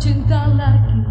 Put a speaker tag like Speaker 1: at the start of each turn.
Speaker 1: cinta lagi.